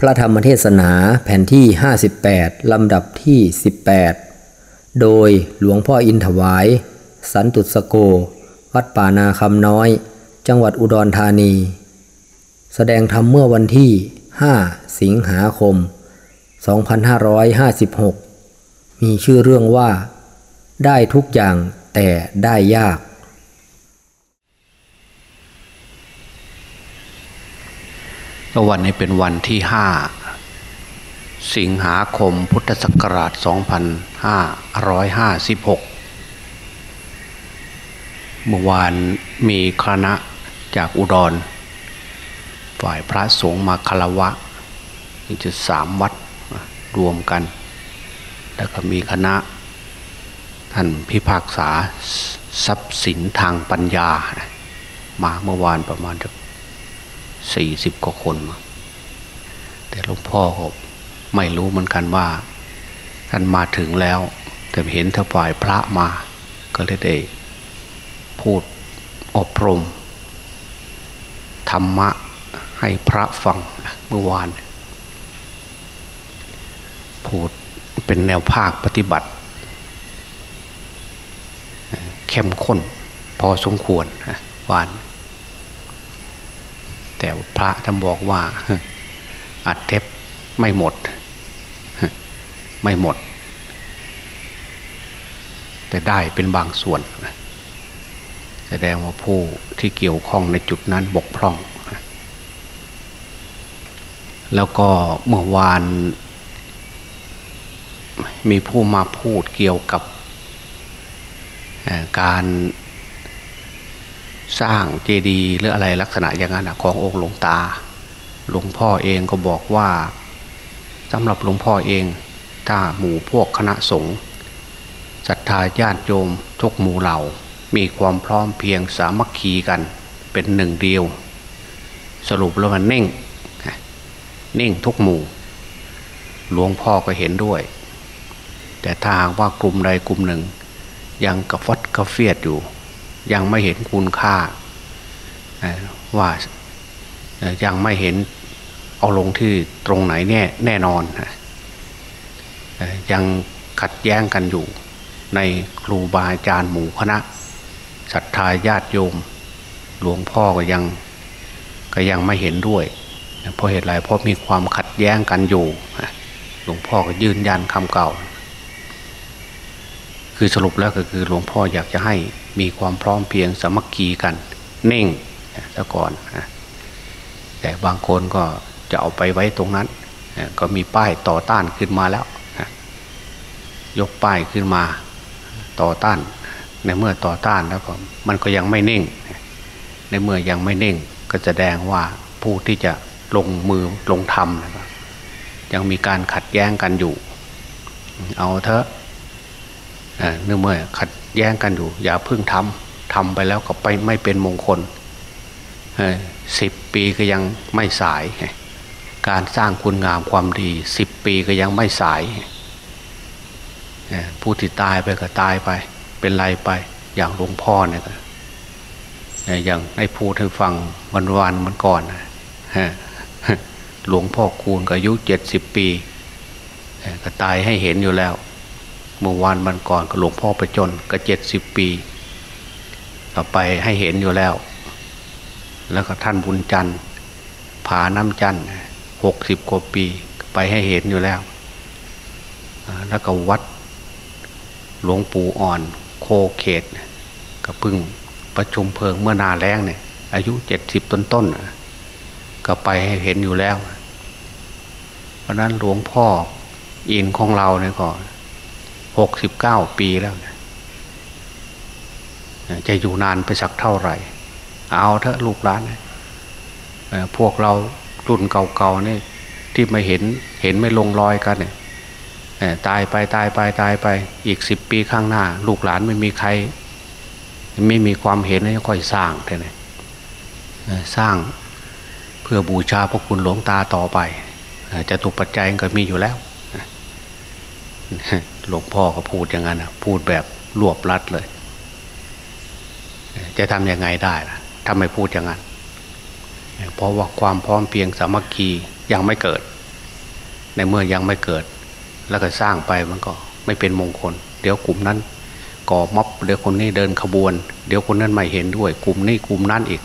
พระธรรมเทศนาแผ่นที่ 58 ลำดับที่ 18 โดยหลวงพ่ออินถวาย สันตุสโก วัดป่านาคำน้อย จังหวัดอุดรธานี แสดงธรรมเมื่อวันที่ 5 สิงหาคม 2556 มีชื่อเรื่องว่า ได้ทุกอย่างแต่ได้ยาก วันนี้เป็นวันที่ห้าสิงหาคมพุทธศักราช 2556 เมื่อวานมีคณะจากอุดร ฝ่ายพระสงฆ์มาคารวะนี่จะสามวัดรวมกัน แล้วก็มีคณะ ท่านพิพากษาทรัพย์สินทางปัญญา มาเมื่อวานประมาณจะ สี่สิบกว่าคน แต่หลวงพ่อก็ไม่รู้เหมือนกันว่า ท่านมาถึงแล้ว แต่เห็นถ้าฝ่ายพระมา ก็เลยได้พูดอบรม ธรรมะให้พระฟังเมื่อวาน พูดเป็นแนวภาคปฏิบัติ เข้มข้นพอสมควรวาน แต่พระท่านบอกว่า อัดเทปไม่หมด ไม่หมด แต่ได้เป็นบางส่วน แสดงว่าผู้ที่เกี่ยวข้องในจุดนั้นบกพร่อง แล้วก็เมื่อวาน มีผู้มาพูดเกี่ยวกับการ สร้างเจดีย์หรืออะไรลักษณะอย่างนั้นขององค์หลวงตา หลวงพ่อเองก็บอกว่าสำหรับหลวงพ่อเองถ้าหมู่พวกคณะสงฆ์ศรัทธาญาติโยมทุกหมู่เหล่า มีความพร้อมเพียงสามัคคีกันเป็นหนึ่งเดียว สรุปแล้วมันเน่งเน่งทุกหมู่ หลวงพ่อก็เห็นด้วย แต่ถ้าหากว่ากลุ่มใดกลุ่มหนึ่ง ยังกระฟัดกระเฟียดอยู่ ยังไม่เห็นคุณค่าว่ายังไม่เห็นเอาลงที่ตรงไหนแน่แน่นอน ยังขัดแย้งกันอยู่ในครูบาอาจารย์หมู่คณะศรัทธาญาติโยม หลวงพ่อก็ยังก็ยังไม่เห็นด้วย เพราะเหตุไรเพราะมีความขัดแย้งกันอยู่หลวงพ่อก็ยืนยันคำเก่า คือสรุปแล้วก็คือหลวงพ่ออยากจะให้ มีความพร้อมเพียงสมัคคีกันเน่งซะก่อนแต่บางคนก็จะเอาไปไว้ตรงนั้น ก็มีป้ายต่อต้านขึ้นมาแล้ว ยกป้ายขึ้นมาต่อต้าน ในเมื่อต่อต้านแล้วก็มันก็ยังไม่เน่ง ในเมื่อยังไม่เน่งก็แสดงว่าผู้ที่จะลงมือลงทำนะครับยังมีการขัดแย้งกันอยู่ เอาเถอะเนื่อเมื่อขัด แย้งกันอยู่ อย่าเพิ่งทำทำไปแล้วก็ไปไม่เป็นมงคลสิบปีก็ยังไม่สาย การสร้างคุณงามความดีสิบปีก็ยังไม่สายผู้ที่ตายไปก็ตายไป เป็นไรไปอย่างหลวงพ่อเนี่ยอย่างให้พูดให้ฟังวันวันมันก่อนหลวงพ่อคูณก็อายุเจ็ดสิบปี ก็ตายให้เห็นอยู่แล้ว เมื่อวานมันก่อนก็หลวงพ่อประจนก็เจ็ดสิบปีก็ไปให้เห็นอยู่แล้ว แล้วก็ท่านบุญจันทร์ผาน้ำจันทร์หกสิบกว่าปีไปให้เห็นอยู่แล้ว แล้วก็วัดหลวงปู่อ่อนโคเขตก็พึ่งประชุมเพลิงเมื่อนาแรงเนี่ย อายุเจ็ดสิบต้นๆก็ไปให้เห็นอยู่แล้ว เพราะนั้นหลวงพ่ออินของเราเนี่ยก็ หกสิบเก้าปีแล้วจะอยู่นานไปสักเท่าไหร่ เอาเถอะลูกหลานพวกเรารุ่นเก่าๆนี่ที่ไม่เห็นเห็นไม่ลงรอยกันเนี่ยตายไปตายไปตายไปอีกสิบปีข้างหน้า ลูกหลานไม่มีใคร ไม่มีความเห็นให้ค่อยสร้างเท่านั้นสร้างเพื่อบูชาพระคุณหลวงตาต่อไปจะถูกปัจจัยก็มีอยู่แล้ว หลวงพ่อก็พูดอย่างนั้นพูดแบบรวบรัดเลย จะทำยังไงได้ล่ะถ้าไม่พูดอย่างนั้น เพราะว่าความพร้อมเพียงสามัคคียังไม่เกิด ในเมื่อยังไม่เกิด แล้วก็สร้างไปมันก็ไม่เป็นมงคล เดี๋ยวกลุ่มนั้นก่อม็อบเดี๋ยวคนนี้เดินขบวน เดี๋ยวคนนั้นไม่เห็นด้วย กลุ่มนี้กลุ่มนั้นอีก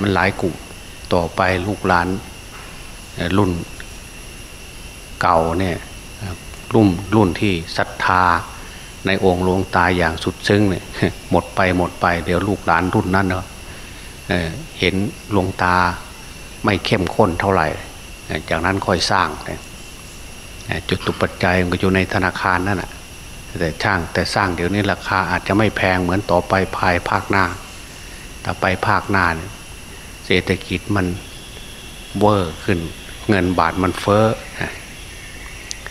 มันหลายกลุ่มต่อไปลูกหลานรุ่นเก่าเนี่ย รุ่นรุ่นที่ศรัทธา ในองค์หลวงตาอย่างสุดซึ้งเนี่ยหมดไปหมดไปเดี๋ยวลูกหลานรุ่นนั้นเนาะเห็นหลวงตาไม่เข้มข้นเท่าไหร่ จากนั้นค่อยสร้างจุดตุปัจจัยมันก็อยู่ในธนาคารนั่นแหะแต่ช่างแต่สร้างเดี๋ยวนี้ราคาอาจจะไม่แพงเหมือนต่อไปภายภาคหน้าแต่ไปภาคหน้าเนี่ยเศรษฐกิจมันเวอร์ขึ้น เงินบาทมันเฟ้อ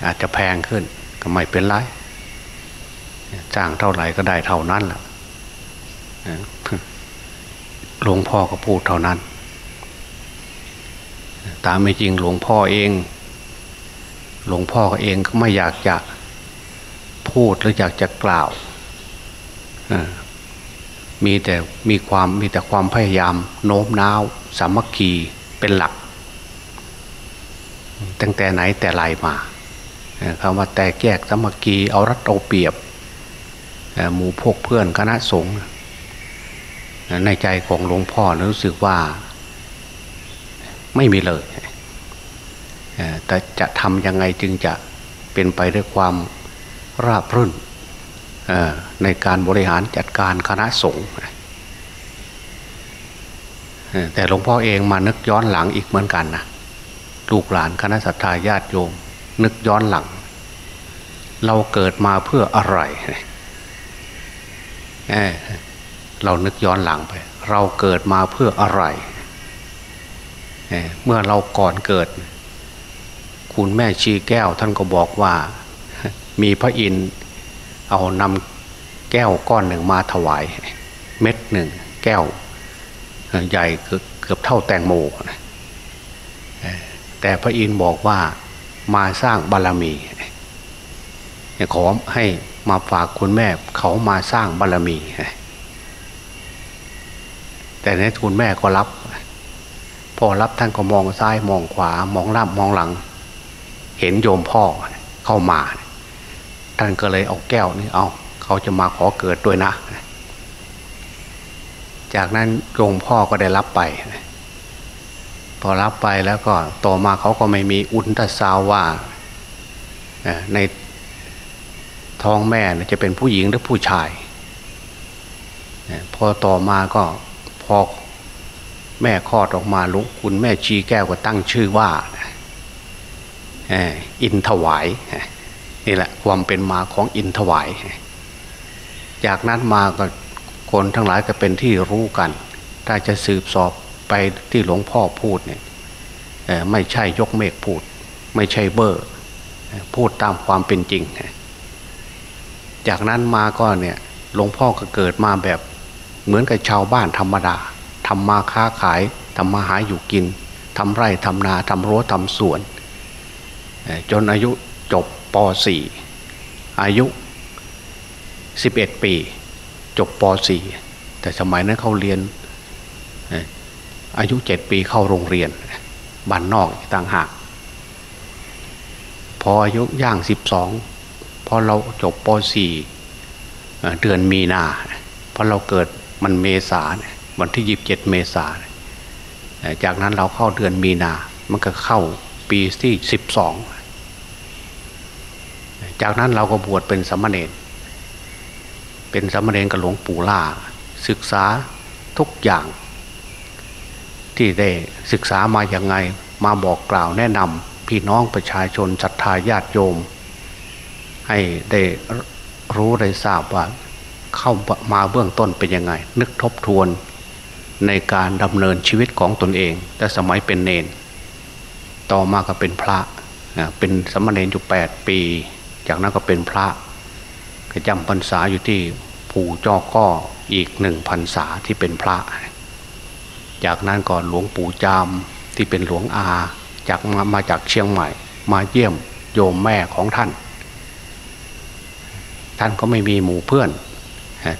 อาจจะแพงขึ้น ก็ไม่เป็นไรจ้างเท่าไหร่ก็ได้เท่านั้นแหละหลวงพ่อก็พูดเท่านั้น ตามไม่จริงหลวงพ่อเอง หลวงพ่อเองก็ไม่อยากจะพูดหรืออยากจะกล่าวมีแต่มีความมีแต่ความพยายาม โน้มน้าว สามัคคีเป็นหลัก ตั้งแต่ไหนแต่ไรมา คำว่าแต่แยกสมัคคีเอารัดเอาเปรียบหมู่พวกเพื่อนคณะสงฆ์ในใจของหลวงพ่อรู้สึกว่า ไม่มีเลย แต่จะทำยังไงจึงจะเป็นไปด้วยความราบรื่นในการบริหารจัดการคณะสงฆ์แต่หลวงพ่อเองมานึกย้อนหลังอีกเหมือนกันนะลูกหลานคณะสัตยาญาติโยม นึกย้อนหลัง เราเกิดมาเพื่ออะไรเเรานึกย้อนหลังไป เราเกิดมาเพื่ออะไรเเมื่อเราก่อนเกิด คุณแม่ชีแก้วท่านก็บอกว่า มีพระอินทร์เอานำแก้วก้อนหนึ่งมาถวาย เม็ดหนึ่งแก้ว ใหญ่เกือบเท่าแตงโมแต่พระอินทร์บอกว่า มาสร้างบารรมีขอให้มาฝากคุณแม่เขามาสร้างบารรมี แต่ในคุณแม่ก็รับ พอรับท่านก็มองซ้ายมองขวามองล่ามองหลัง เห็นโยมพ่อเข้ามา ท่านก็เลยเอาแก้วนี่เอาเขาจะมาขอเกิดด้วยนะ จากนั้นโยมพ่อก็ได้รับไป พอรับไปแล้วก็ต่อมาเขาก็ไม่มีอุลตราซาวว่าในท้องแม่จะเป็นผู้หญิงหรือผู้ชาย พอต่อมาก็พอแม่คลอดออกมาลุกคุณแม่ชีแก้วก็ตั้งชื่อว่าอินถวายนี่แหละความเป็นมาของอินถวาย จากนั้นมาก็คนทั้งหลายก็เป็นที่รู้กัน ถ้าจะสืบสอบ ไปที่หลวงพ่อพูดเนี่ยไม่ใช่ยกเมฆพูด ไม่ใช่เบอร์ พูดตามความเป็นจริง จากนั้นมาก็เนี่ยหลวงพ่อก็เกิดมาแบบเหมือนกับชาวบ้านธรรมดาทำมาค้าขายทำมาหาอยู่กินทำไร่ทำนาทำรั้วทำสวน จนอายุจบป .4 อายุ 11 ปี จบป .4 แต่สมัยนั้นเขาเรียน อายุ7ปีเข้าโรงเรียนบ้านนอกต่างหาก พออายุย่าง12พอเราจบป .4 เดือนมีนาพอเราเกิดมันเมษาวันที่ยีิบเจ็ดเมษาจากนั้นเราเข้าเดือนมีนา มันก็เข้าปีที่สิบสองจากนั้นเราก็บวชเป็นสมณเณรเป็นสมณเณรกับหลวงปู่ล่าศึกษาทุกอย่าง ที่ได้ศึกษามาอย่างไง มาบอกกล่าวแนะนำพี่น้องประชาชนศรัทธาญาติโยม ให้ได้รู้ได้ทราบว่าเข้ามาเบื้องต้นเป็นยังไง นึกทบทวนในการดำเนินชีวิตของตนเอง แต่สมัยเป็นเนน ต่อมาก็เป็นพระเป็นสมณเณรอยู่แปดปี จากนั้นก็เป็นพระก็จำพรรษาอยู่ที่ปู่จอก้ออีกหนึ่งพรรษาที่เป็นพระ จากนั้นก่อนหลวงปู่จามที่เป็นหลวงอาจากมามาจากเชียงใหม่ มาเยี่ยมโยมแม่ของท่าน ท่านก็ไม่มีหมู่เพื่อน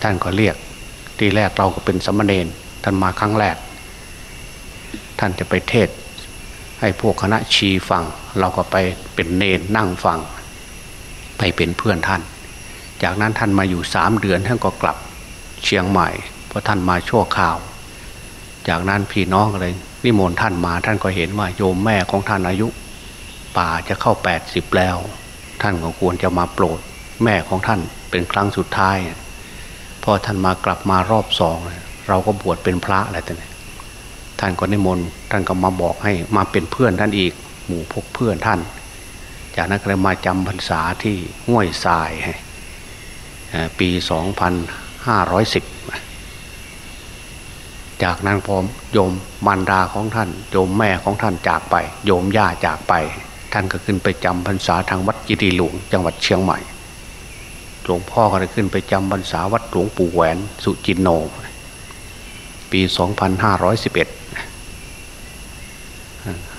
ท่านก็เรียกทีแรกเราก็เป็นสมณเณรท่านมาครั้งแรก ท่านจะไปเทศ ให้พวกคณะชีฟัง เราก็ไปเป็นเนนนั่งฟัง ไปเป็นเพื่อนท่าน จากนั้นท่านมาอยู่สามเดือนท่านก็กลับเชียงใหม่ เพราะท่านมาชั่วคราว จากนั้นพี่น้องเลยนิมนต์ท่านมาท่านก็เห็นว่าโยมแม่ของท่านอายุ ป่าจะเข้าแปดสิบแล้ว ท่านก็ควรจะมาโปรด แม่ของท่านเป็นครั้งสุดท้าย พอท่านมากลับมารอบสองเราก็บวชเป็นพระอะไรต่างท่านก็นิมนต์ท่านก็มาบอกให้มาเป็นเพื่อนท่านอีก หมู่พกเพื่อนท่าน จากนั้นก็เลยมาจำพรรษาที่ห้วยทรายปี2510 จากนั้นพอโยมมารดาของท่าน โยมแม่ของท่านจากไป โยมย่าจากไป ท่านก็ขึ้นไปจำพรรษาทางวัดจิรีหลวงจังหวัดเชียงใหม่หลวงพ่อก็เลยขึ้นไปจำพรรษาวัดหลวงปู่แหวนสุจินโน ปี 2511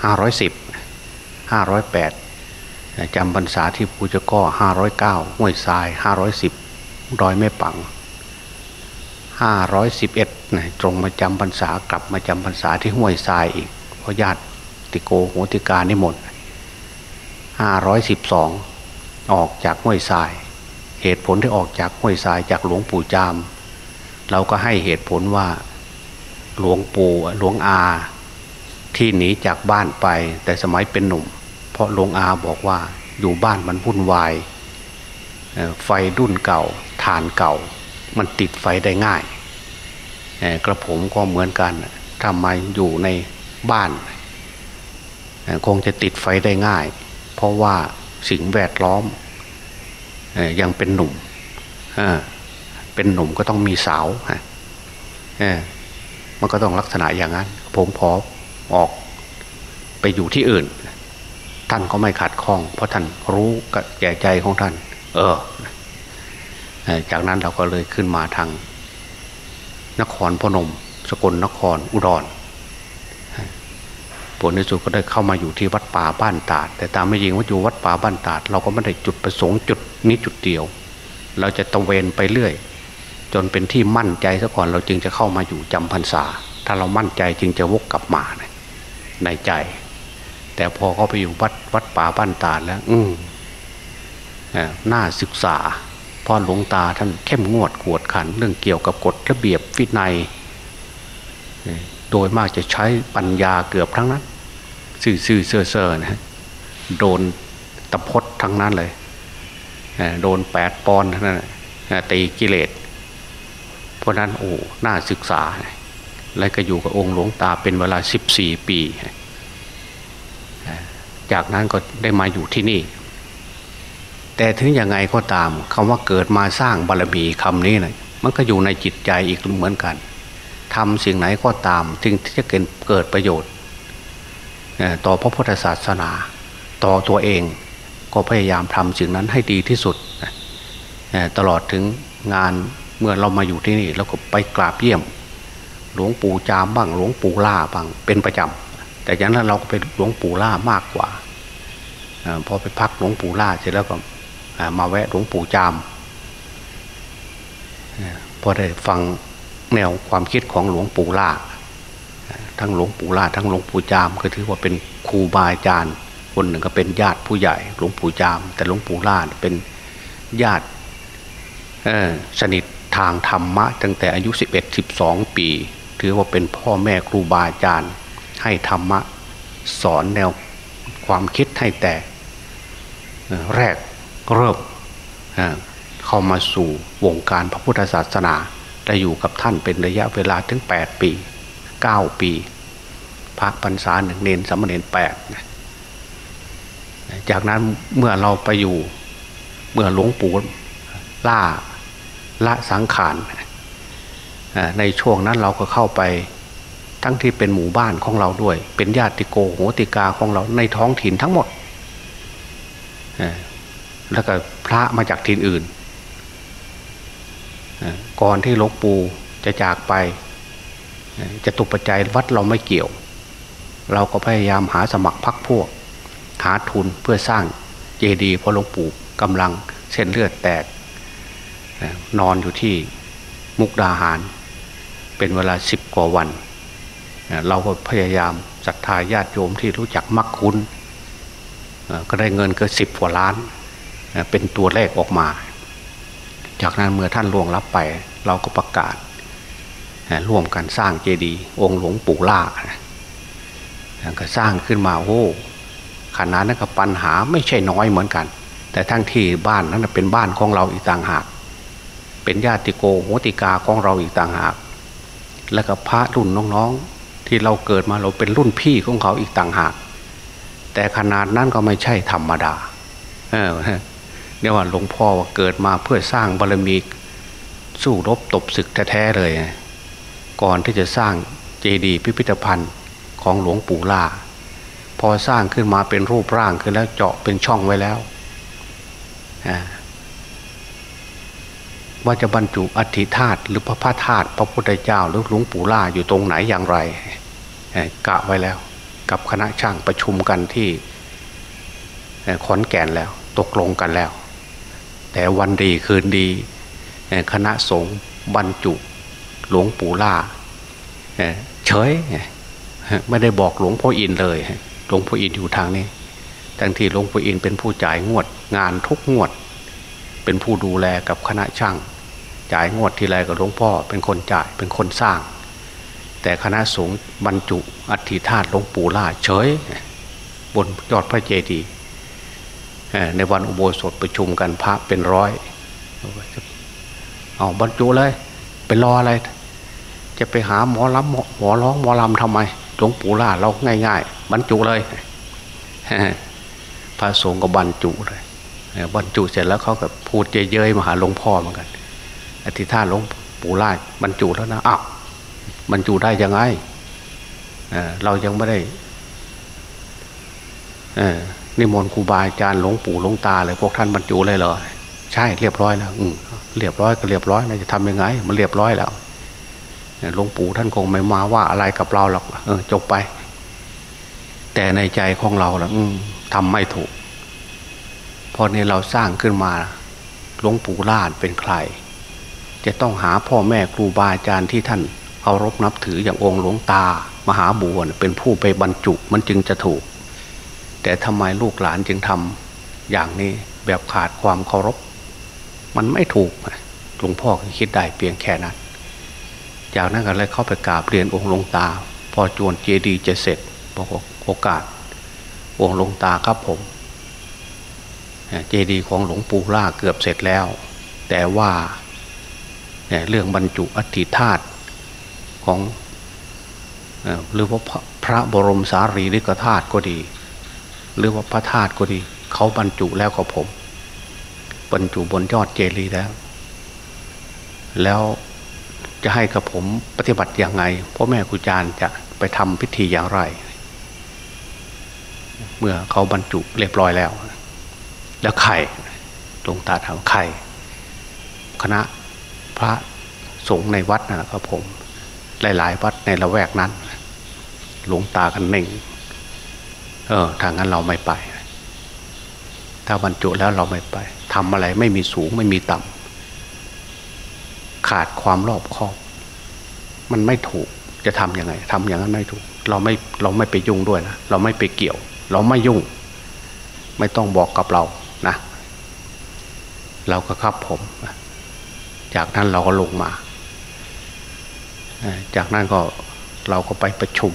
510 508จำพรรษาที่ภูเจ้าก็509ห้วยทราย 510 ดอยแม่ปัง 511นะตรงมาจำพรรษากลับมาจำพรรษาที่ห้วยทรายอีกเพราะญาติติโกโหติกานิมนต์512ออกจากห้วยทราย เหตุผลที่ออกจากห้วยทรายจากหลวงปู่จาม เราก็ให้เหตุผลว่า หลวงปู่หลวงอา ที่หนีจากบ้านไป แต่สมัยเป็นหนุ่ม เพราะหลวงอาบอกว่าอยู่บ้านมันวุ่นวายไฟรุ่นเก่าฐานเก่า มันติดไฟได้ง่ายกระผมก็เหมือนกันทำไมอยู่ในบ้าน คงจะติดไฟได้ง่าย เพราะว่าสิ่งแวดล้อมยังเป็นหนุ่มเป็นหนุ่มก็ต้องมีสาวมันก็ต้องลักษณะอย่างนั้น ผมขอออกไปอยู่ที่อื่น ท่านก็ไม่ขัดข้อง เพราะท่านรู้กับแก่ใจของท่าน เออ จากนั้นเราก็เลยขึ้นมาทางนครพนม สกลนครอุดรผลในสุดก็ได้เข้ามาอยู่ที่วัดป่าบ้านตาด แต่ตามไม่ยิงว่าอยู่วัดป่าบ้านตาด เราก็ไม่ได้จุดประสงค์จุดนี้จุดเดียว เราจะตะเวนไปเรื่อย จนเป็นที่มั่นใจซะก่อนเราจึงจะเข้ามาอยู่จำพรรษา ถ้าเรามั่นใจจึงจะวกกลับมาในใจ แต่พอเขาไปอยู่วัดวัดป่าบ้านตาดแล้ว อืมน่าศึกษา พ่อหลวงตาท่านเข้มงวดกวดขันเรื่องเกี่ยวกับกฎระเบียบวินัย โดยมากจะใช้ปัญญาเกือบทั้งนั้น ซื่อซื่อเซ่อเซ่อนะโดนตะพดทั้งนั้นเลย โดนแปดปอนทั้งนั้นตีกิเลส เพราะนั้นโอ้น่าศึกษา และก็อยู่กับองค์หลวงตาเป็นเวลาสิบสี่ปี จากนั้นก็ได้มาอยู่ที่นี่ แต่ถึงยังไงก็ตามคำว่าเกิดมาสร้างบารมีคำนี้นะมันก็อยู่ในจิตใจอีกเหมือนกันทำสิ่งไหนก็ตามถึงที่จะเกิดเกิดประโยชน์ ต่อพระพุทธศาสนา ต่อตัวเองก็พยายามทำสิ่งนั้นให้ดีที่สุด ตลอดถึงงานเมื่อเรามาอยู่ที่นี่เราก็ไปกราบเยี่ยม หลวงปู่จามบ้างหลวงปู่ล่าบ้างเป็นประจำแต่อย่างนั้นเราก็ไปหลวงปู่ล่ามากกว่า พอไปพักหลวงปู่ล่าเสร็จแล้วก็ มาแวะหลวงปู่จามพอได้ฟังแนวความคิดของหลวงปู่ล่าทั้งหลวงปู่ล่าทั้งหลวงปู่จาม ก็ถือว่าเป็นครูบาอาจารย์ คนหนึ่งก็เป็นญาติผู้ใหญ่หลวงปู่จาม แต่หลวงปู่ล่าเป็นญาติสนิททางธรรมะ ตั้งแต่อายุ 11 12 ปี ถือว่าเป็นพ่อแม่ครูบาอาจารย์ ให้ธรรมะ สอนแนวความคิดให้แต่แรก เริ่มเข้ามาสู่วงการพระพุทธศาสนาได้อยู่กับท่านเป็นระยะเวลาถึง 8 ปี 9 ปีพักพรรษาหนึ่งเนนสมเณรแปดจากนั้นเมื่อเราไปอยู่เมื่อหลวงปู่ล่าละสังขารในช่วงนั้นเราก็เข้าไปทั้งที่เป็นหมู่บ้านของเราด้วย เป็นญาติโกโหติกาของเราในท้องถิ่นทั้งหมด แล้วก็พระมาจากถิ่นอื่น ก่อนที่หลวงปู่จะจากไป จะตุปัจจัยวัดเราไม่เกี่ยว เราก็พยายามหาสมัครพักพวก หาทุนเพื่อสร้างเจดีย์เพราะหลวงปู่กำลังเส้นเลือดแตก นอนอยู่ที่มุกดาหาร เป็นเวลาสิบกว่าวัน เราก็พยายามศรัทธาญาติโยมที่รู้จักมักคุ้นก็ได้เงินเกินสิบกว่าล้าน เป็นตัวเลขออกมา จากนั้นเมื่อท่านล่วงลับไป เราก็ประกาศร่วมกันสร้างเจดีย์องค์หลวงปู่ล่าก็สร้างขึ้นมาโอ้ขนาดนั้นก็ปัญหาไม่ใช่น้อยเหมือนกัน แต่ทั้งที่บ้านนั้นเป็นบ้านของเราอีกต่างหาก เป็นญาติโกโหติกาของเราอีกต่างหาก แล้วก็พระรุ่นน้องๆ ที่เราเกิดมาเราเป็นรุ่นพี่ของเขาอีกต่างหาก แต่ขนาดนั้นก็ไม่ใช่ธรรมดา เออ เนี่ยว่าหลวงพ่อว่าเกิดมาเพื่อสร้างบารมีสู้รบตบศึกแท้ๆเลย ก่อนที่จะสร้างเจดีย์พิพิธภัณฑ์ของหลวงปู่ล่า พอสร้างขึ้นมาเป็นรูปร่างขึ้นแล้วเจาะเป็นช่องไว้แล้ว ว่าจะบรรจุอัฐิธาตุหรือพระพาธาตุพระพุทธเจ้า หรือหลวงปู่ล่าอยู่ตรงไหนอย่างไรกะไว้แล้ว กับคณะช่างประชุมกันที่ขอนแก่นแล้ว ตกลงกันแล้ว แต่วันดีคืนดี คณะสงฆ์บรรจุหลวงปู่ล่าเฉยไม่ได้บอกหลวงพ่ออินเลยหลวงพ่ออินอยู่ทางนี้ทั้งที่หลวงพ่ออินเป็นผู้จ่ายงวด งานทุกงวด เป็นผู้ดูแลกับคณะช่าง จ่ายงวดทีไรกับหลวงพ่อ เป็นคนจ่ายเป็นคนสร้าง แต่คณะสงฆ์บรรจุอัฐิธาตุหลวงปู่ล่าเฉย บนยอดพระเจดีย์ ในวันอุโบสถประชุมกันพระเป็นร้อยเอาบรรจุเลยไปรออะไร จะไปหาหมอลำหมอร้องหมอลำทำไมหลวงปู่ล่าเราง่ายๆ บรรจุเลยพระสงฆ์ก็บรรจุเลยบรรจุเสร็จแล้วเขาก็พูดเย้ยๆมาหาหลวงพ่อเหมือนกันอธิษฐานหลวงปู่ล่าบรรจุแล้วนะอ้าวบรรจุได้ยังไงเรายังไม่ได้ นิมนต์ครูบาอาจารย์หลวงปู่หลวงตาเลยพวกท่านบรรจุเลยเหรอใช่เรียบร้อยแล้วอืเรียบร้อยก็เรียบร้อยนะจะทำยังไง มันเรียบร้อยแล้วหลวงปู่ท่านคงไม่มาว่าอะไรกับเราหรอกเออจบไป แต่ในใจของเราล่ะทำไม่ถูกพอเนี่ยเราสร้างขึ้นมาหลวงปู่ลาดเป็นใคร จะต้องหาพ่อแม่ครูบาอาจารย์ที่ท่านเคารพนับถืออย่างองค์หลวงตามหาบัวเป็นผู้ไปบรรจุมันจึงจะถูก แต่ทำไมลูกหลานจึงทำอย่างนี้แบบขาดความเคารพ มันไม่ถูกหลวงพ่อคิดได้เพียงแค่นั้น จากนั้นก็เลยเข้าไปกราบเรียนองค์หลวงตา พอจวนเจดีจะเสร็จบอกโอกาส องค์หลวงตาครับผม เจดีของหลวงปู่ล่าเกือบเสร็จแล้ว แต่ว่าเรื่องบรรจุอัฐิธาตุของหรือว่าพระบรมสารีริกธาตุก็ดี หรือว่าพระธาตุก็ดี เขาบรรจุแล้วกับผม บรรจุบนยอดเจดีย์แล้ว แล้วจะให้กับผมปฏิบัติอย่างไงพ่อแม่ครูอาจารย์จะไปทำพิธีอย่างไร เมื่อเขาบรรจุเรียบร้อยแล้ว แล้วไข่หลวงตาถามไข่คณะพระสงฆ์ในวัดนะครับผม หลาย ๆ วัดในละแวกนั้น หลวงตากันเน่ง เออทางนั้นเราไม่ไป ถ้าบรรจุแล้วเราไม่ไปทำอะไรไม่มีสูงไม่มีต่ำขาดความรอบคอบ มันไม่ถูกจะทำยังไงทำอย่างนั้นไม่ถูก เราไม่เราไม่ไปยุ่งด้วยนะเราไม่ไปเกี่ยว เราไม่ยุ่ง ไม่ต้องบอกกับเรานะ เราก็ครับผม จากนั้นเราก็ลงมา จากนั้นก็เราก็ไปประชุม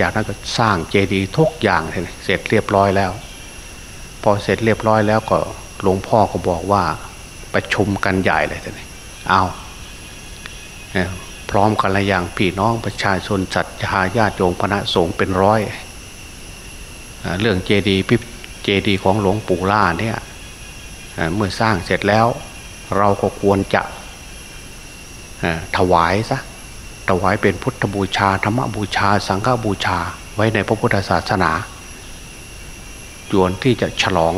จากนั้นก็สร้างเจดีย์ทุกอย่างเสร็จเรียบร้อยแล้ว พอเสร็จเรียบร้อยแล้วก็หลวงพ่อก็บอกว่าประชุมกันใหญ่เลยท่านเอาพร้อมกันละอย่างพี่น้องประชาชนจัดหาญาติโยมคณะสงฆ์เป็นร้อยเรื่องเจดีย์พิเจดีย์ของหลวงปู่ล่าเนี่ยเมื่อสร้างเสร็จแล้ว เราก็ควรจะถวายซะ ถวายเป็นพุทธบูชาธรรมบูชา สังฆบูชาไว้ในพระพุทธศาสนาจวนที่จะฉลอง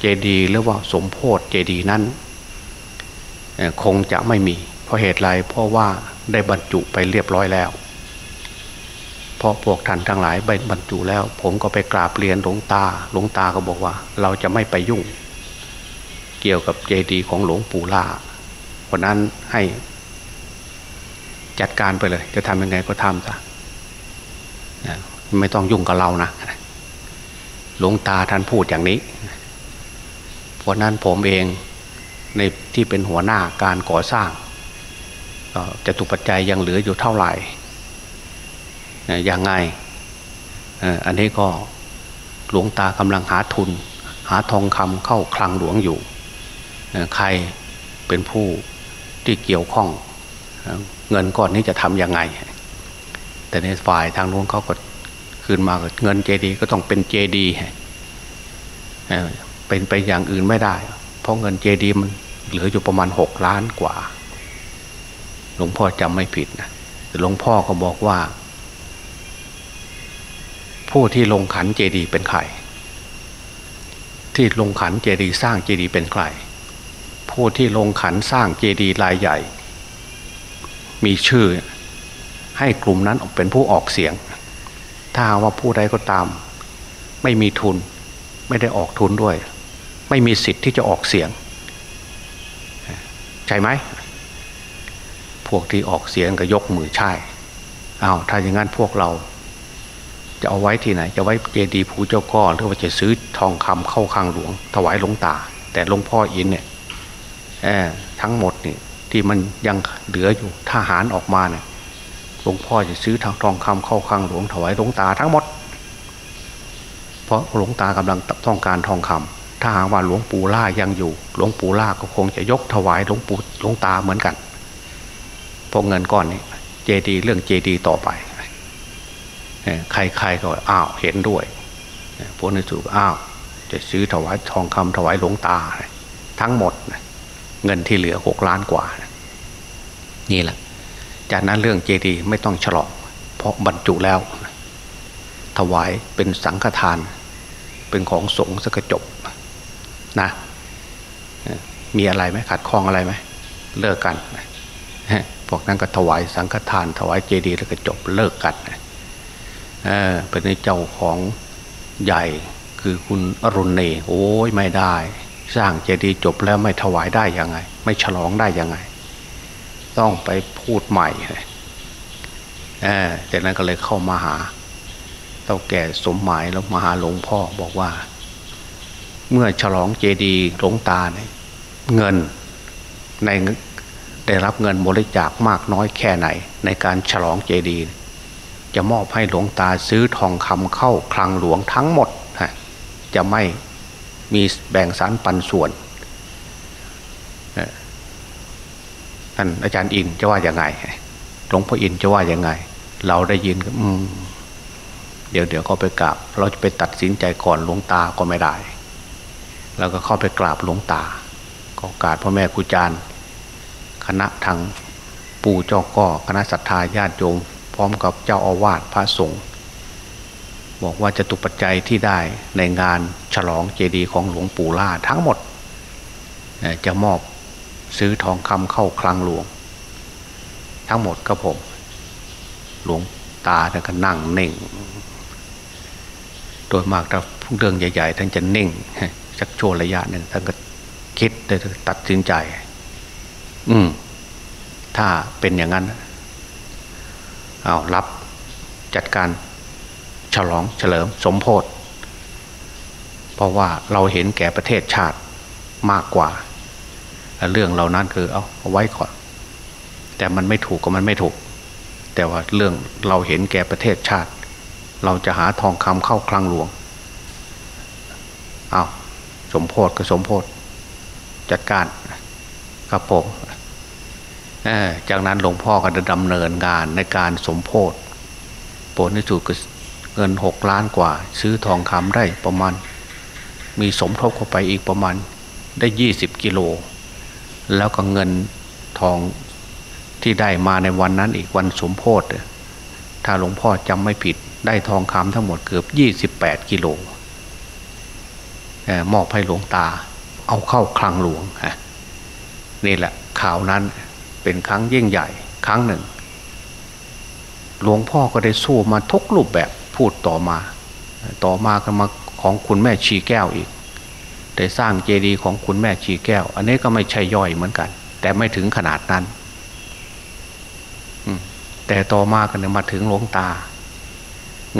เจดีย์หรือว่าสมโพธิเจดีย์นั้นคงจะไม่มี เพราะเหตุไรเพราะว่าได้บรรจุไปเรียบร้อยแล้ว เพราะพวกท่านทั้งหลายบรรจุแล้ว ผมก็ไปกราบเรียนหลวงตาหลวงตาก็บอกว่า เราจะไม่ไปยุ่ง เกี่ยวกับเจดีย์ของหลวงปู่ล่าเพราะนั้นให้ จัดการไปเลย จะทำยังไงก็ทำซะไม่ต้องยุ่งกับเรานะหลวงตาท่านพูดอย่างนี้ เพราะนั้นผมเองในที่เป็นหัวหน้าการก่อสร้างจะตุปัจจัยยังเหลืออยู่เท่าไหร่ยังไงอันนี้ก็หลวงตากำลังหาทุน หาทองคำเข้าคลังหลวงอยู่ ใครเป็นผู้ที่เกี่ยวข้อง เงินก้อนนี้จะทำยังไง แต่ในฝ่ายทางนู้นเขาก็คืนมาเงินเจดีก็ต้องเป็นเจดีเป็นไปอย่างอื่นไม่ได้ เพราะเงินเจดีมันเหลืออยู่ประมาณหกล้านกว่า หลวงพ่อจำไม่ผิดนะแต่หลวงพ่อก็บอกว่า ผู้ที่ลงขันเจดีเป็นใครที่ลงขันเจดีสร้างเจดีเป็นใครผู้ที่ลงขันสร้างเจดีรายใหญ่ มีชื่อ ให้กลุ่มนั้นเป็นผู้ออกเสียง ถ้าว่าผู้ใดก็ตาม ไม่มีทุน ไม่ได้ออกทุนด้วย ไม่มีสิทธิ์ที่จะออกเสียง ใช่ไหม พวกที่ออกเสียงก็ยกมือใช่อา้าวถ้าอย่างนั้นพวกเรา จะเอาไว้ที่ไหน จะไว้เจดีย์ภูเจ้าก้อนหรือว่าจะซื้อทองคำเข้าคางหลวง ถวายหลวงตา แต่หลวงพ่ออินเนี่ยทั้งหมดนี่ ที่มันยังเหลืออยู่ทหารออกมาเนี่ยหลวงพ่อจะซื้อทางทองคำเข้าคางหลวงถวายหลวงตาทั้งหมด เพราะหลวงตากำลังต้องการทองคำถ้าหากว่าหลวงปู่ล่ายังอยู่ หลวงปู่ล่าก็คงจะยกถวายหลวงปู่หลวงตาเหมือนกันพกเงินก้อนนี้เจดีเรื่องเจดีต่อไปใครๆก็อ้าวเห็นด้วยพวกนี้สูบอ้าว จะซื้อถวายทองคำถวายหลวงตา ทั้งหมด เงินที่เหลือหกล้านกว่า นี่แหละ จากนั้นเรื่องเจดีย์ไม่ต้องฉลอง เพราะบรรจุแล้ว ถวายเป็นสังฆทาน เป็นของสงฆ์สกจบนะ มีอะไรไหมขัดข้องอะไรไหมเลิกกันพวกนั้นก็ถวายสังฆทาน ถวายเจดีย์แล้วก็จบเลิกกันเออเป็นเจ้าของใหญ่คือคุณอรุณเนโอ้ยไม่ได้ สร้างเจดีย์จบแล้วไม่ถวายได้ยังไง ไม่ฉลองได้ยังไง ต้องไปพูดใหม่เออจากนั้นก็เลยเข้ามาหาเต้าแก่สมหมายแล้วมาหาหลวงพ่อบอกว่า เมื่อฉลองเจดีย์หลวงตาเนี่ยเงินในได้รับเงินบริจาคมากน้อยแค่ไหน ในการฉลองเจดีย์จะมอบให้หลวงตาซื้อทองคำเข้าคลังหลวงทั้งหมด จะไม่มีแบ่งสารปันส่วน ท่านอาจารย์อินจะว่าอย่างไงหลวงพ่ออินจะว่าอย่างไง เราได้ยินอืมเดี๋ยวเดี๋ยวเขาไปกราบ เราจะไปตัดสินใจก่อนหลวงตาก็ไม่ได้แล้วก็เข้าไปกราบหลวงตาก็กราบพ่อแม่ครูอาจารย์ คณะทางปู่เจ้าก็คณะศรัทธาญาติโยมพร้อมกับเจ้าอาวาสพระสงฆ์บอกว่าจะตุปัจจัยที่ได้ในงานฉลองเจดีย์ของหลวงปู่ล่าทั้งหมด จะมอบ ซื้อทองคำเข้าคลังหลวง ทั้งหมดก็ผม หลวงตาท่านก็นั่งเน่ง โดยมากถ้าเรื่องใหญ่ ๆ ท่านจะเน่งสักช่วงระยะหนึ่งท่านก็คิดได้ตัดสินใจ อืม ถ้าเป็นอย่างนั้น เอารับจัดการฉลองเฉลิมสมโพธิเพราะว่าเราเห็นแก่ประเทศชาติมากกว่า เรื่องเหล่านั้นคือเอาเอาไว้ก่อน แต่มันไม่ถูกก็มันไม่ถูก แต่ว่าเรื่องเราเห็นแก่ประเทศชาติ เราจะหาทองคำเข้าคลังหลวงเอาสมโพธก็สมโพธจัดการครับผมจากนั้นหลวงพ่อก็จะดำเนินงานในการสมโพธผลที่สุดก็เงินหกล้านกว่า ซื้อทองคำได้ประมาณ มีสมทบเข้าไปอีกประมาณได้ยี่สิบกิโล แล้วก็เงินทองที่ได้มาในวันนั้นอีกวันสมโพธิถ้าหลวงพ่อจำไม่ผิด ได้ทองคำทั้งหมดเกือบยี่สิบแปดกิโลมอบให้หลวงตา เอาเข้าคลังหลวงนี่แหละข่าวนั้นเป็นครั้งยิ่งใหญ่ครั้งหนึ่ง หลวงพ่อก็ได้สู้มาทุกรูปแบบพูดต่อมา ต่อมาก็มาของคุณแม่ชีแก้วอีก ได้สร้างเจดีย์ของคุณแม่ชีแก้ว อันนี้ก็ไม่ใช่ย่อยเหมือนกัน แต่ไม่ถึงขนาดนั้นแต่ต่อมากันเนี่ยมาถึงหลวงตา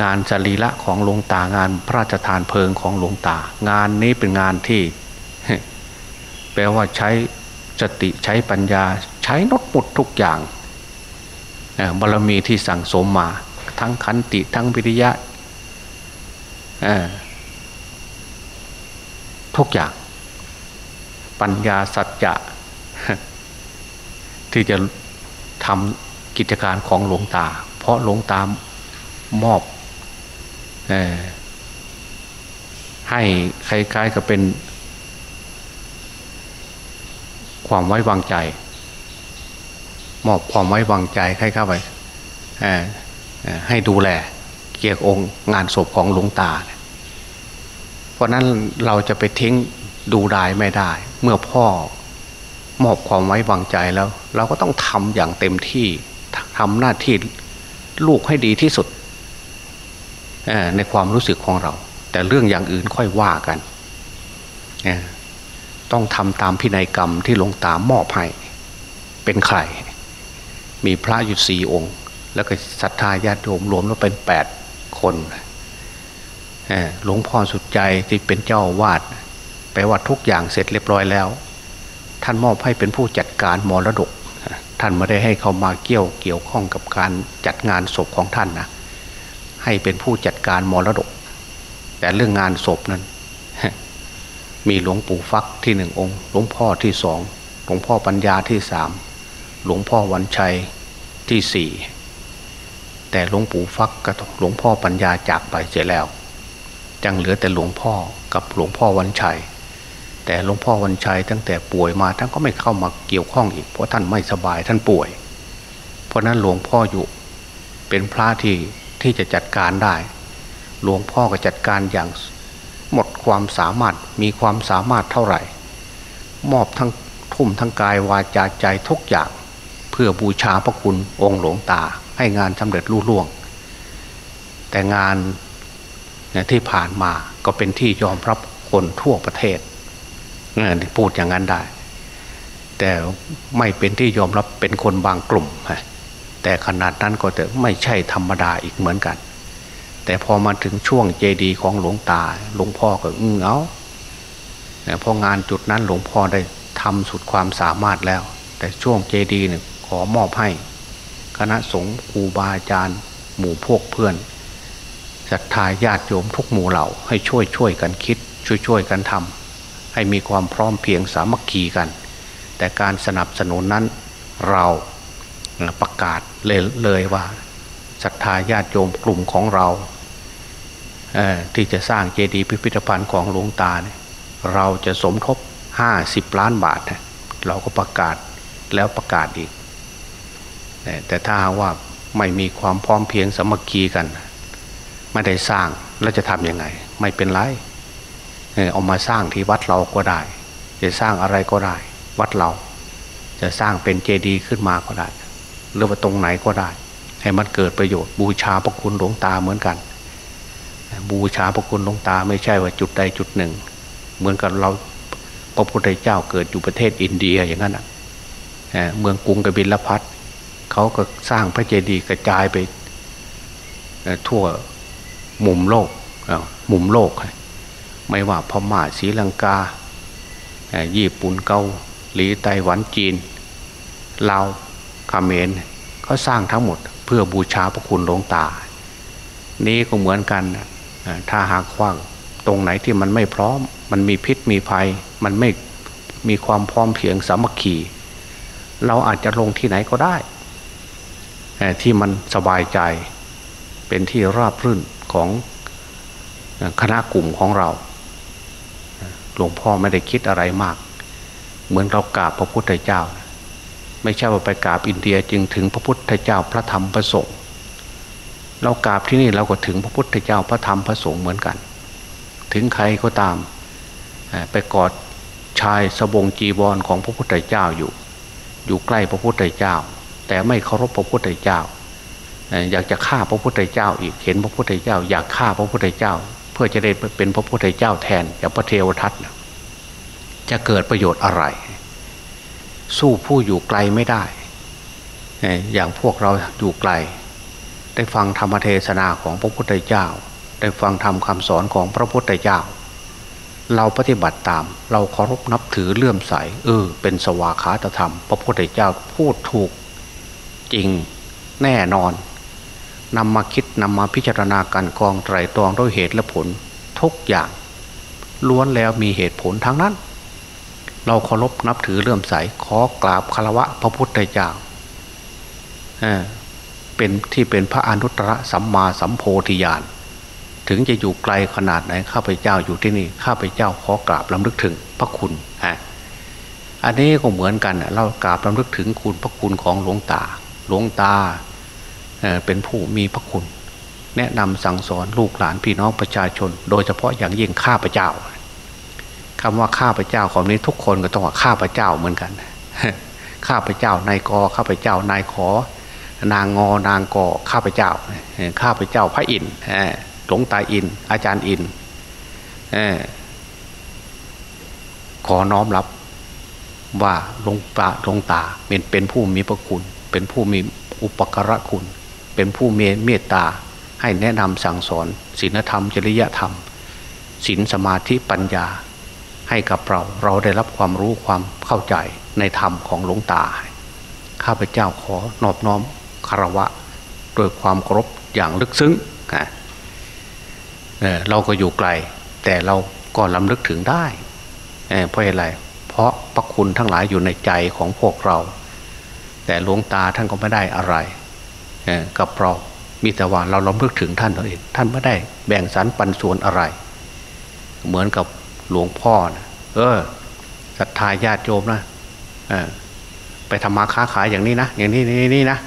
งานสรีระของหลวงตางานพระราชทานเพลิงของหลวงตา งานนี้เป็นงานที่แปลว่าใช้สติใช้ปัญญา ใช้นดหมดทุกอย่างบารมีที่สั่งสมมา ทั้งขันติทั้งวิริยะ ทุกอย่าง ปัญญาสัจจะที่จะทำกิจการของหลวงตา เพราะหลวงตามอบให้คล้ายๆกับเป็น ความไว้วางใจ มอบความไว้วางใจให้เข้าไปให้ดูแลเกี่ยวกับองค์งานศพของหลวงตาเพ ราะนั้นเราจะไปทิ้งดูดายไม่ได้ เมื่อพ่อมอบความไว้วางใจแล้ว เราก็ต้องทำอย่างเต็มที่ทำหน้าที่ลูกให้ดีที่สุดในความรู้สึกของเรา แต่เรื่องอย่างอื่นค่อยว่ากัน ต้องทำตามพินัยกรรมที่หลวงตามอบให้เป็นใคร มีพระอยู่สี่องค์ แล้วก็ศรัทธาญาติโยมรวมแล้วเป็นแปดคน หลวงพ่อสุดใจที่เป็นเจ้าวาดแปลว่าทุกอย่างเสร็จเรียบร้อยแล้ว ท่านมอบให้เป็นผู้จัดการมรดก ท่านไม่ได้ให้เขามาเกี่ยวเกี่ยวข้องกับการจัดงานศพของท่านนะให้เป็นผู้จัดการมรดก แต่เรื่องงานศพนั้น มีหลวงปู่ฟักที่หนึ่งองค์ หลวงพ่อที่สองหลวงพ่อปัญญาที่สามหลวงพ่อวันชัยที่สี่แต่หลวงปู่ฟักกับหลวงพ่อปัญญาจากไปเสียแล้ว จังเหลือแต่หลวงพ่อกับหลวงพ่อวันชัย แต่หลวงพ่อวันชัยตั้งแต่ป่วยมาท่านก็ไม่เข้ามาเกี่ยวข้องอีกเพราะท่านไม่สบายท่านป่วย เพราะนั้นหลวงพ่ออยู่เป็นพระที่ที่จะจัดการได้ หลวงพ่อก็จัดการอย่างหมดความสามารถมีความสามารถเท่าไหร่ มอบทั้งทุ่มทั้งกายวาจาใจทุกอย่าง เพื่อบูชาพระคุณองค์หลวงตาให้งานสำเร็จรุ่ล่วง แต่งาน ที่ผ่านมาก็เป็นที่ยอมรับคนทั่วประเทศพูดอย่างนั้นได้ แต่ไม่เป็นที่ยอมรับเป็นคนบางกลุ่มแต่ขนาดนั้นก็จะไม่ใช่ธรรมดาอีกเหมือนกัน แต่พอมาถึงช่วงเจดีของหลวงตาหลวงพ่อก็อึ้งเอาพองานจุดนั้นหลวงพ่อได้ทำสุดความสามารถแล้ว แต่ช่วงเจดีเนี่ยขอมอบให้ คณะสงฆ์ครูบาอาจารย์ หมู่พวกเพื่อน ศรัทธาญาติโยมทุกหมู่เหล่าให้ช่วยช่วยกันคิด ช่วยช่วยกันทำให้มีความพร้อมเพียงสามัคคีกัน แต่การสนับสนุนนั้นเราประกาศเลยเลยว่าศรัทธาญาติโยมกลุ่มของเราที่จะสร้างเจดีย์พิพิธภัณฑ์ของหลวงตาเนี่ยเราจะสมทบห้าสิบล้านบาท เราก็ประกาศแล้วประกาศอีก แต่ถ้าว่าไม่มีความพร้อมเพียงสมัคคีกัน ไม่ได้สร้างแล้วจะทำยังไง ไม่เป็นไรเอามาสร้างที่วัดเราก็ได้ จะสร้างอะไรก็ได้ วัดเรา จะสร้างเป็นเจดีย์ขึ้นมาก็ได้ หรือว่าตรงไหนก็ได้ ให้มันเกิดประโยชน์บูชาพระคุณหลวงตาเหมือนกัน บูชาพระคุณหลวงตาไม่ใช่ว่าจุดใดจุดหนึ่ง เหมือนกับเราพระพุทธเจ้าเกิดอยู่ประเทศอินเดียอย่างนั้นอะเมืองกรุงกบิลพัทเขาก็สร้างพระเจดีย์กระจายไปทั่ว มุมโลกมุมโลก ไม่ว่าพม่าศรีลังกา ญี่ปุ่นเกาหลีไต้หวันจีนลาวเมรเขาสร้างทั้งหมดเพื่อบูชาพระคุณหลวงตา นี้ก็เหมือนกันถ้าหากว่างตรงไหนที่มันไม่พร้อม มันมีพิษมีภัย มันไม่มีความพร้อมเพียงสามัคคีเราอาจจะลงที่ไหนก็ได้ ที่มันสบายใจเป็นที่ราบรื่น ของคณะกลุ่มของเรา หลวงพ่อไม่ได้คิดอะไรมาก เหมือนเรากราบพระพุทธเจ้า ไม่ใช่ว่าไปกราบอินเดียจึงถึงพระพุทธเจ้าพระธรรมพระสงฆ์เรากราบที่นี่เราก็ถึงพระพุทธเจ้าพระธรรมพระสงฆ์เหมือนกัน ถึงใครก็ตาม ไปกอดชายสบงจีวรของพระพุทธเจ้าอยู่ อยู่ใกล้พระพุทธเจ้า แต่ไม่เคารพพระพุทธเจ้า อยากจะฆ่าพระพุทธเจ้าอีกเห็นพระพุทธเจ้า อยากฆ่าพระพุทธเจ้า เพื่อจะได้เป็นพระพุทธเจ้าแทนอย่างพระเทวทัตจะเกิดประโยชน์อะไร สู้ผู้อยู่ไกลไม่ได้ อย่างพวกเราอยู่ไกล ได้ฟังธรรมเทศนาของพระพุทธเจ้า ได้ฟังธรรมคำสอนของพระพุทธเจ้า เราปฏิบัติตาม เราเคารพนับถือเลื่อมใสเออ เป็นสวากขาตธรรม พระพุทธเจ้าพูดถูกจริงแน่นอน นำมาคิดนำมาพิจารณาการกองไตรตรองด้วยเหตุและผลทุกอย่าง ล้วนแล้วมีเหตุผลทั้งนั้น เราเคารพนับถือเลื่อมใสขอกราบคารวะพระพุทธเจ้าเออเป็นที่เป็นพระอนุตตรสัมมาสัมโพธิญาณถึงจะอยู่ไกลขนาดไหนข้าพเจ้าอยู่ที่นี่ข้าพเจ้าขอกราบลำลึกถึงพระคุณฮะอันนี้ก็เหมือนกันเรากราบลำลึกถึงคุณพระคุณของหลวงตา หลวงตา เป็นผู้มีพระคุณ แนะนำสั่งสอนลูกหลานพี่น้องประชาชน โดยเฉพาะอย่างยิ่งข้าพเจ้าคำว่าข้าพเจ้าของนี้ทุกคนก็ต้องว่าข้าพเจ้าเหมือนกันข้าพเจ้านายกข้าพเจ้านายขอ นางงอนางกอข้าพเจ้าข้าพเจ้าพระอินทร์หลวงตาอิน อาจารย์อินขอน้อมรับว่าหลวงตาหลวงตาเป็นเป็นผู้มีพระคุณ เป็นผู้มีอุปการะคุณ เป็นผู้เมเมตตา ให้แนะนำสั่งสอนศีลธรรม จริยธรรมศีลสมาธิปัญญา ให้กับเราเราได้รับความรู้ความเข้าใจในธรรมของหลวงตา ข้าพเจ้าขอนอบน้อมคารวะโดยความเคารพอย่างลึกซึ้งเเราก็อยู่ไกล แต่เราก็ลำลึกถึงได้เพราะอะไร เพราะพระคุณทั้งหลายอยู่ในใจของพวกเรา แต่หลวงตาท่านก็ไม่ได้อะไร กับเรามีแต่ว่าเราลำลึกถึงท่านเองท่านไม่ได้แบ่งสรรปันส่วนอะไร เหมือนกับหลวงพ่อนะเออศรัทธาญาติโยมนะไปทำมาค้าขายอย่างนี้นะอย่างนี้นี่นี่นะ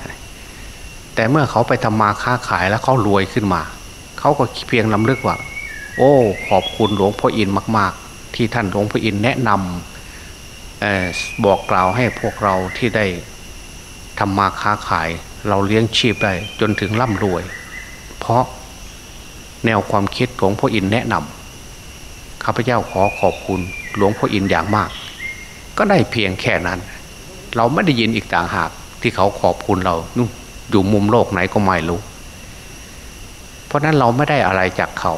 แต่เมื่อเขาไปทำมาค้าขายแล้วเขารวยขึ้นมา เขาก็เพียงลำลึกว่า โอ้ ขอบคุณหลวงพ่ออินมาก ๆ ที่ท่านหลวงพ่ออินแนะนำบอกกล่าวให้พวกเราที่ได้ทำมาค้าขาย เราเลี้ยงชีพได้จนถึงร่ำรวย เพราะแนวความคิดของพ่ออินแนะนำข้าพเจ้าขอขอบคุณหลวงพ่ออินอย่างมาก ก็ได้เพียงแค่นั้น เราไม่ได้ยินอีกต่างหากที่เขาขอบคุณเรานู่อยู่มุมโลกไหนก็ไม่รู้ เพราะนั้นเราไม่ได้อะไรจากเขา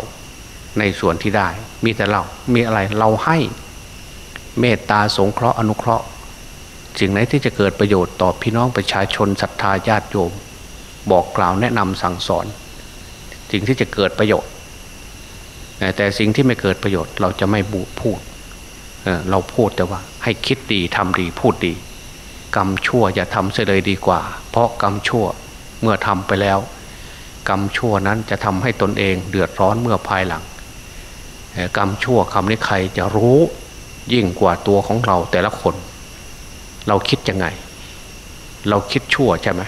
ในส่วนที่ได้ มีแต่เรา มีอะไรเราให้เมตตาสงเคราะห์อนุเคราะห์ สิ่งไหนที่จะเกิดประโยชน์ต่อพี่น้องประชาชนศรัทธาญาติโยม บอกกล่าวแนะนำสั่งสอน สิ่งที่จะเกิดประโยชน์ แต่สิ่งที่ไม่เกิดประโยชน์เราจะไม่บูพูดเราพูดแต่ว่า ให้คิดดีทำดีพูดดี กรรมชั่วอย่าทำเสียเลยดีกว่า เพราะกรรมชั่วเมื่อทำไปแล้ว กรรมชั่วนั้นจะทำให้ตนเองเดือดร้อนเมื่อภายหลังกรรมชั่วคำนี้ใครจะรู้ยิ่งกว่าตัวของเราแต่ละคน เราคิดยังไง เราคิดชั่วใช่ไหม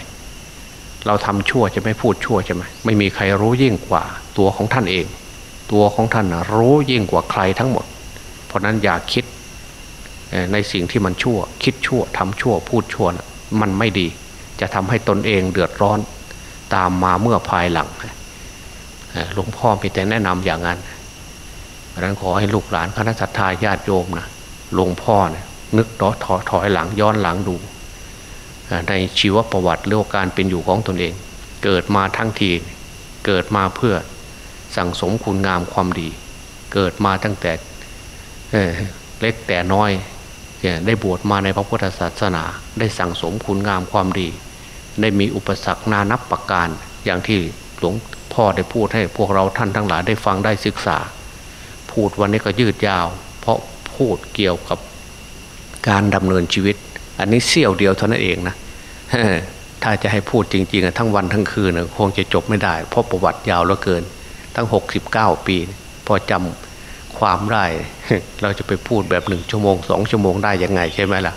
เราทำชั่วจะไม่พูดชั่วใช่ไหมไม่มีใครรู้ยิ่งกว่าตัวของท่านเอง ตัวของท่านรู้ยิ่งกว่าใครทั้งหมด เพราะนั้นอย่าคิดในสิ่งที่มันชั่ว คิดชั่วทำชั่วพูดชั่วนะมันไม่ดี จะทำให้ตนเองเดือดร้อน ตามมาเมื่อภายหลังหลวงพ่อมีแต่แนะนำอย่างนั้นเพราะนั้นขอให้ลูกหลานคณะสัตยาญาติโยมนะหลวงพ่อเนี่ย นึกต่อถอถอยหลังย้อนหลังดู ในชีวประวัติเรื่องการเป็นอยู่ของตนเอง เกิดมาทั้งทีเกิดมาเพื่อสั่งสมคุณงามความดี เกิดมาตั้งแต่เล็กแต่น้อยได้บวชมาในพระพุทธศาสนา ได้สั่งสมคุณงามความดี ได้มีอุปสรรคนานับประการอย่างที่หลวงพ่อได้พูดให้พวกเราท่านทั้งหลายได้ฟังได้ศึกษา พูดวันนี้ก็ยืดยาว เพราะพูดเกี่ยวกับ การดำเนินชีวิต อันนี้เสี้ยวเดียวเท่านั้นเองนะถ้าจะให้พูดจริงๆทั้งวันทั้งคืนคงจะจบไม่ได้ เพราะประวัติยาวเหลือเกิน ทั้ง 69 ปี พอจำความได้ เราจะไปพูดแบบหนึ่งชั่วโมงสองชั่วโมงได้ยังไงใช่ไหมล่ะ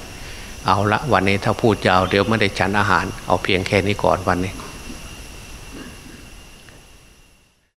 เอาละวันนี้ถ้าพูดยาวเดี๋ยวไม่ได้ฉันอาหาร เอาเพียงแค่นี้ก่อนวันนี้